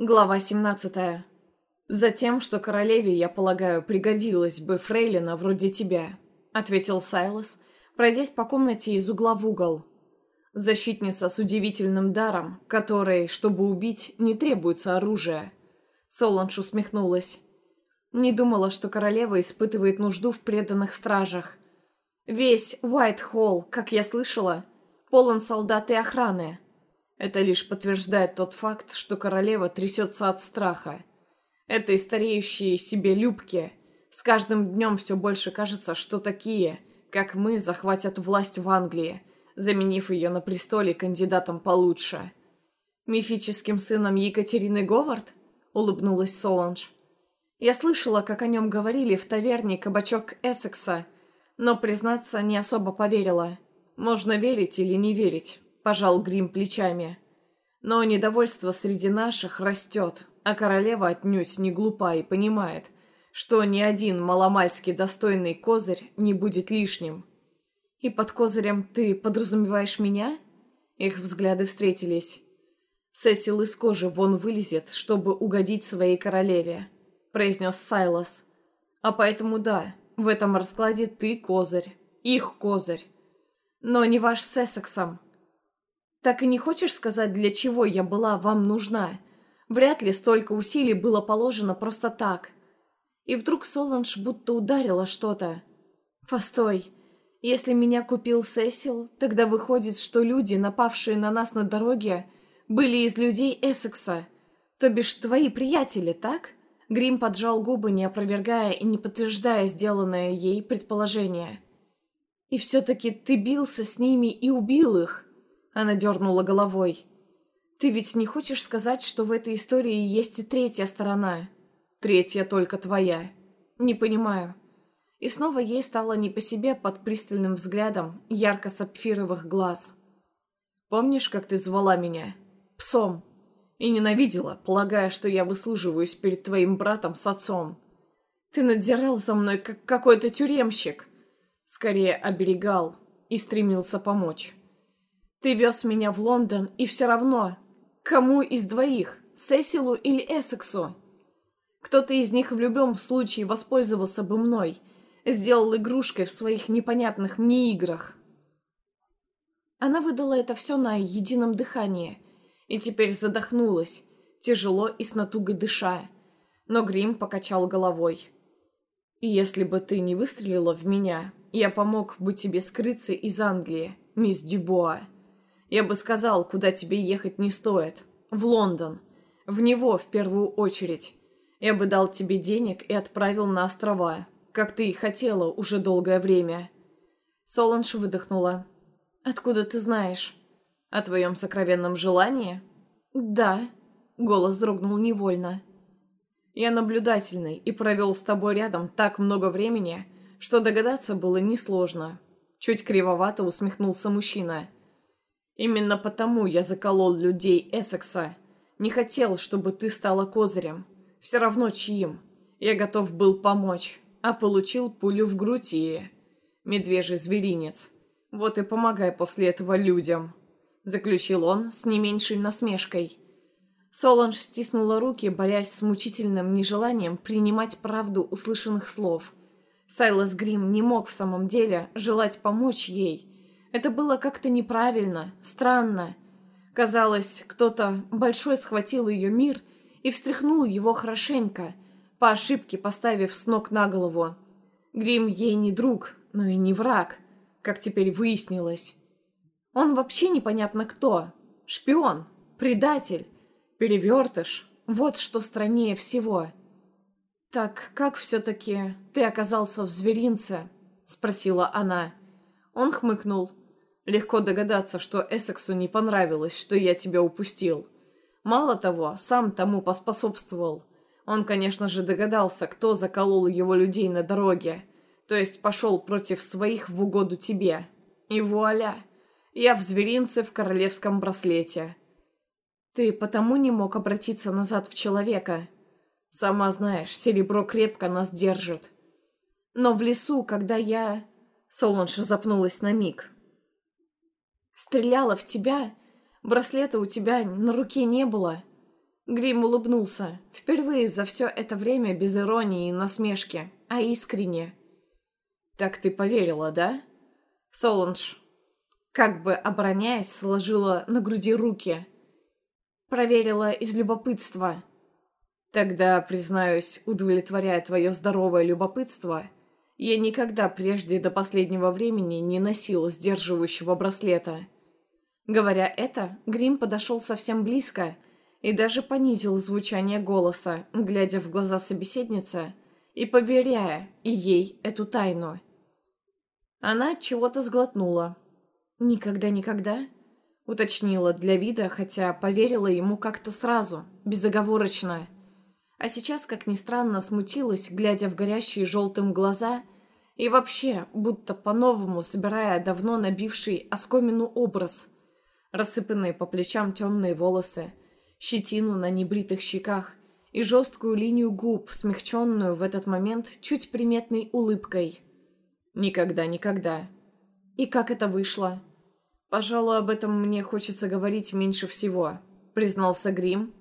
Глава 17. «Затем, что королеве, я полагаю, пригодилась бы фрейлина вроде тебя», — ответил Сайлос, пройдясь по комнате из угла в угол. «Защитница с удивительным даром, которой, чтобы убить, не требуется оружие». Соланж усмехнулась. Не думала, что королева испытывает нужду в преданных стражах. Весь Уайт-Холл, как я слышала, полон солдат и охраны. Это лишь подтверждает тот факт, что королева трясется от страха. Этой стареющие себе любки с каждым днем все больше кажется, что такие, как мы, захватят власть в Англии, заменив ее на престоле кандидатом получше. «Мифическим сыном Екатерины Говард?» — улыбнулась Соланж. «Я слышала, как о нем говорили в таверне «Кабачок Эссекса», но, признаться, не особо поверила. Можно верить или не верить пожал Грим плечами. Но недовольство среди наших растет, а королева отнюдь не глупа и понимает, что ни один маломальски достойный козырь не будет лишним. «И под козырем ты подразумеваешь меня?» Их взгляды встретились. «Сесил из кожи вон вылезет, чтобы угодить своей королеве», — произнес Сайлос. «А поэтому да, в этом раскладе ты козырь, их козырь. Но не ваш с Эссексом. Так и не хочешь сказать, для чего я была вам нужна? Вряд ли столько усилий было положено просто так. И вдруг Соланж будто ударила что-то. Постой. Если меня купил Сесил, тогда выходит, что люди, напавшие на нас на дороге, были из людей Эссекса. То бишь твои приятели, так? Грим поджал губы, не опровергая и не подтверждая сделанное ей предположение. И все-таки ты бился с ними и убил их. Она дернула головой. «Ты ведь не хочешь сказать, что в этой истории есть и третья сторона? Третья только твоя. Не понимаю». И снова ей стало не по себе под пристальным взглядом ярко-сапфировых глаз. «Помнишь, как ты звала меня? Псом. И ненавидела, полагая, что я выслуживаюсь перед твоим братом с отцом. Ты надзирал за мной, как какой-то тюремщик. Скорее оберегал и стремился помочь». Ты вез меня в Лондон, и все равно, кому из двоих, Сесилу или Эссексу? Кто-то из них в любом случае воспользовался бы мной, сделал игрушкой в своих непонятных мне играх. Она выдала это все на едином дыхании, и теперь задохнулась, тяжело и с натугой дыша. Но Грим покачал головой. «Если бы ты не выстрелила в меня, я помог бы тебе скрыться из Англии, мисс Дюбуа». Я бы сказал, куда тебе ехать не стоит. В Лондон. В него в первую очередь. Я бы дал тебе денег и отправил на острова, как ты и хотела уже долгое время. Соланж выдохнула. «Откуда ты знаешь?» «О твоем сокровенном желании?» «Да». Голос дрогнул невольно. «Я наблюдательный и провел с тобой рядом так много времени, что догадаться было несложно». Чуть кривовато усмехнулся мужчина. Именно потому я заколол людей Эссекса. Не хотел, чтобы ты стала козырем. Все равно чьим. Я готов был помочь, а получил пулю в грудь и... Медвежий зверинец. Вот и помогай после этого людям. Заключил он с не меньшей насмешкой. Соланж стиснула руки, борясь с мучительным нежеланием принимать правду услышанных слов. Сайлас Грим не мог в самом деле желать помочь ей, это было как-то неправильно, странно. Казалось, кто-то большой схватил ее мир и встряхнул его хорошенько, по ошибке поставив с ног на голову. Грим ей не друг, но и не враг, как теперь выяснилось. Он вообще непонятно кто. Шпион, предатель, перевертыш. Вот что страннее всего. «Так как все-таки ты оказался в зверинце?» — спросила она. Он хмыкнул. Легко догадаться, что Эссексу не понравилось, что я тебя упустил. Мало того, сам тому поспособствовал. Он, конечно же, догадался, кто заколол его людей на дороге. То есть пошел против своих в угоду тебе. И вуаля! Я в зверинце в королевском браслете. Ты потому не мог обратиться назад в человека. Сама знаешь, серебро крепко нас держит. Но в лесу, когда я... Солунж запнулась на миг. Стреляла в тебя. Браслета у тебя на руке не было. Грим улыбнулся, впервые за все это время без иронии и насмешки, а искренне. «Так ты поверила, да?» Соланж, как бы обороняясь, сложила на груди руки. Проверила из любопытства. Тогда, признаюсь, удовлетворяя твое здоровое любопытство, я никогда прежде до последнего времени не носила сдерживающего браслета. Говоря это, Грим подошел совсем близко и даже понизил звучание голоса, глядя в глаза собеседницы и поверяя и ей эту тайну. Она чего-то сглотнула. «Никогда-никогда?» — уточнила для вида, хотя поверила ему как-то сразу, безоговорочно. А сейчас, как ни странно, смутилась, глядя в горящие желтым глаза и вообще, будто по-новому собирая давно набивший оскомину образ. Рассыпанные по плечам темные волосы, щетину на небритых щеках и жесткую линию губ, смягченную в этот момент чуть приметной улыбкой — Никогда, никогда. И как это вышло? Пожалуй, об этом мне хочется говорить меньше всего, признался Грим,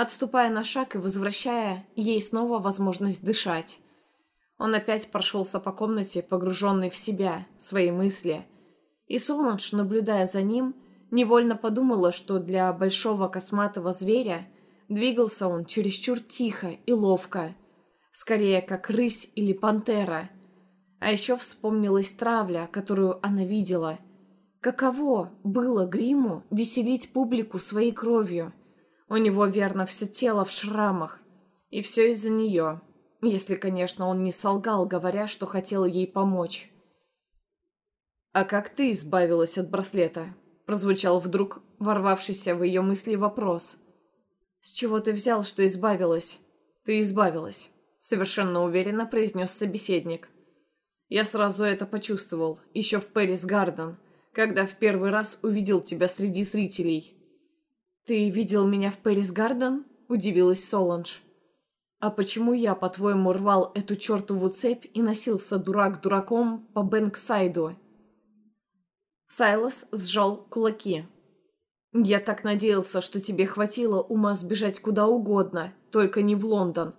отступая на шаг и возвращая ей снова возможность дышать. Он опять прошелся по комнате, погруженный в себя, свои мысли. И Солнж, наблюдая за ним, невольно подумала, что для большого косматого зверя двигался он чересчур тихо и ловко, скорее как рысь или пантера – а еще вспомнилась травля, которую она видела. Каково было гриму веселить публику своей кровью? У него, верно, все тело в шрамах. И все из-за нее. Если, конечно, он не солгал, говоря, что хотел ей помочь. «А как ты избавилась от браслета?» Прозвучал вдруг ворвавшийся в ее мысли вопрос. «С чего ты взял, что избавилась?» «Ты избавилась», — совершенно уверенно произнес собеседник. Я сразу это почувствовал, еще в Пэрис Гарден, когда в первый раз увидел тебя среди зрителей. «Ты видел меня в Пэрис Гарден?» – удивилась Соланж. «А почему я, по-твоему, рвал эту чертову цепь и носился дурак дураком по Бэнксайду?» Сайлос сжал кулаки. «Я так надеялся, что тебе хватило ума сбежать куда угодно, только не в Лондон.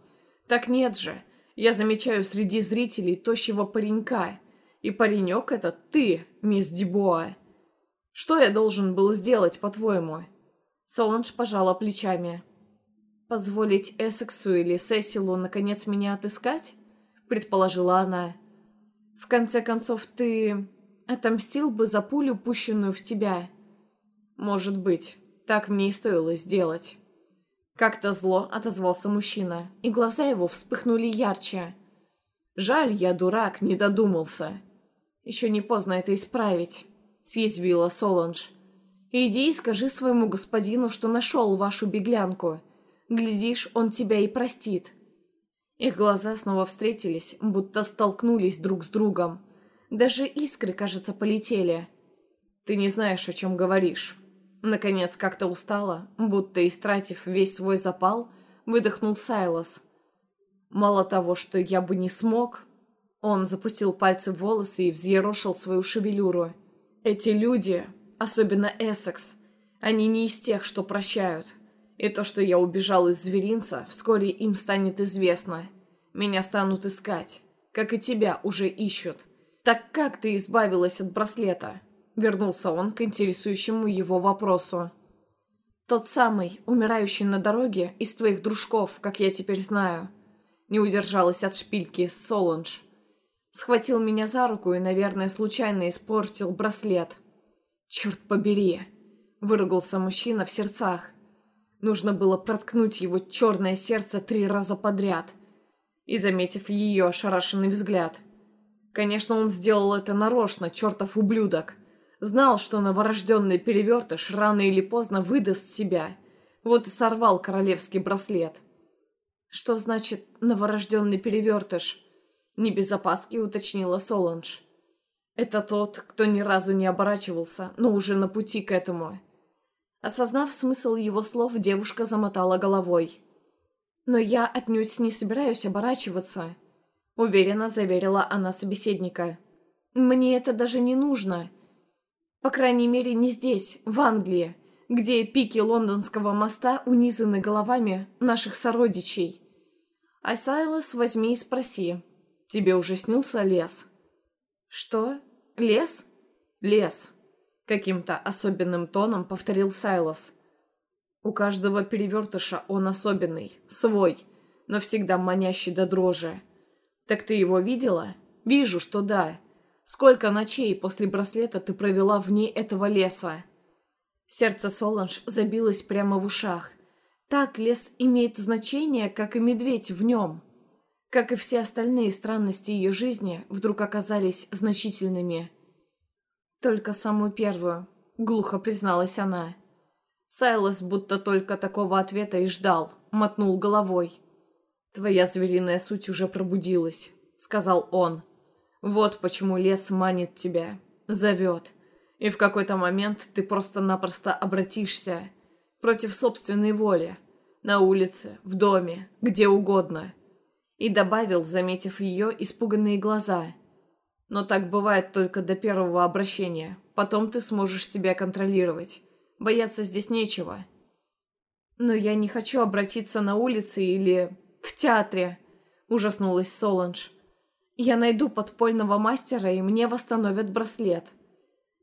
Так нет же, я замечаю среди зрителей тощего паренька. И паренек этот ты, мисс Дюбуа. Что я должен был сделать, по-твоему?» Соланж пожала плечами. «Позволить Эссексу или Сесилу наконец меня отыскать?» Предположила она. «В конце концов, ты отомстил бы за пулю, пущенную в тебя?» «Может быть, так мне и стоило сделать». Как-то зло отозвался мужчина, и глаза его вспыхнули ярче. «Жаль, я дурак, не додумался. Еще не поздно это исправить», — съязвила Соланж. «Иди и скажи своему господину, что нашел вашу беглянку. Глядишь, он тебя и простит». Их глаза снова встретились, будто столкнулись друг с другом. Даже искры, кажется, полетели. «Ты не знаешь, о чем говоришь», Наконец, как-то устало, будто истратив весь свой запал, выдохнул Сайлос. Мало того, что я бы не смог... Он запустил пальцы в волосы и взъерошил свою шевелюру. Эти люди, особенно Эссекс, они не из тех, что прощают. И то, что я убежал из зверинца, вскоре им станет известно. Меня станут искать, как и тебя уже ищут. Так как ты избавилась от браслета?» Вернулся он к интересующему его вопросу. «Тот самый, умирающий на дороге, из твоих дружков, как я теперь знаю». Не удержалась от шпильки Соланж. Схватил меня за руку и, наверное, случайно испортил браслет. «Черт побери!» – выругался мужчина в сердцах. Нужно было проткнуть его черное сердце три раза подряд. И, заметив ее ошарашенный взгляд. Конечно, он сделал это нарочно, чертов ублюдок. Знал, что новорожденный перевертыш рано или поздно выдаст себя. Вот и сорвал королевский браслет. «Что значит новорожденный перевертыш?» Не без уточнила Соланж. «Это тот, кто ни разу не оборачивался, но уже на пути к этому». Осознав смысл его слов, девушка замотала головой. «Но я отнюдь не собираюсь оборачиваться», — уверенно заверила она собеседника. «Мне это даже не нужно. По крайней мере, не здесь, в Англии, где пики лондонского моста унизаны головами наших сородичей. А Сайлос возьми и спроси, тебе уже снился лес? Что? Лес? Лес. Каким-то особенным тоном повторил Сайлос. У каждого перевертыша он особенный, свой, но всегда манящий до дрожи. Так ты его видела? Вижу, что да. Сколько ночей после браслета ты провела вне этого леса? Сердце Соланж забилось прямо в ушах. Так лес имеет значение, как и медведь в нем. Как и все остальные странности ее жизни, вдруг оказались значительными. Только самую первую, глухо призналась она. Сайлос будто только такого ответа и ждал, мотнул головой. «Твоя звериная суть уже пробудилась», — сказал он. «Вот почему лес манит тебя, зовет. И в какой-то момент ты просто-напросто обратишься против собственной воли. На улице, в доме, где угодно. И добавил, заметив ее испуганные глаза. Но так бывает только до первого обращения. Потом ты сможешь себя контролировать. Бояться здесь нечего. Но я не хочу обратиться на улице или в театре, ужаснулась Соланж. Я найду подпольного мастера, и мне восстановят браслет.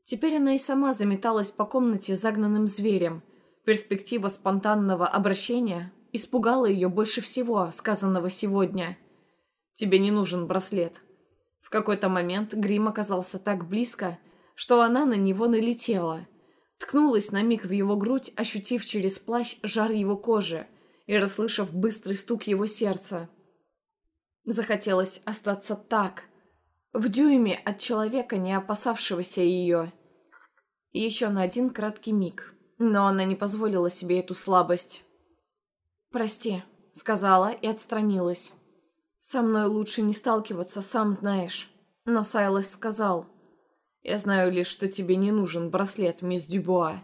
Теперь она и сама заметалась по комнате загнанным зверем. Перспектива спонтанного обращения испугала ее больше всего, сказанного сегодня. «Тебе не нужен браслет». В какой-то момент грим оказался так близко, что она на него налетела. Ткнулась на миг в его грудь, ощутив через плащ жар его кожи и расслышав быстрый стук его сердца. Захотелось остаться так, в дюйме от человека, не опасавшегося ее. Еще на один краткий миг. Но она не позволила себе эту слабость. «Прости», — сказала и отстранилась. «Со мной лучше не сталкиваться, сам знаешь». Но Сайлос сказал. «Я знаю лишь, что тебе не нужен браслет, мисс Дюбуа.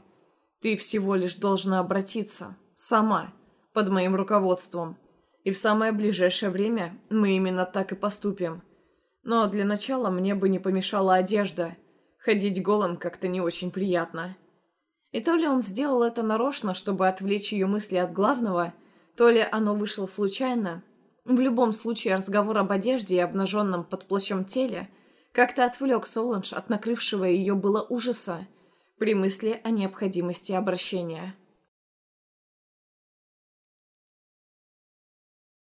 Ты всего лишь должна обратиться. Сама. Под моим руководством. И в самое ближайшее время мы именно так и поступим. Но для начала мне бы не помешала одежда. Ходить голым как-то не очень приятно. И то ли он сделал это нарочно, чтобы отвлечь ее мысли от главного, то ли оно вышло случайно. В любом случае разговор об одежде и обнаженном под плащом теле как-то отвлек Соланж от накрывшего ее было ужаса при мысли о необходимости обращения.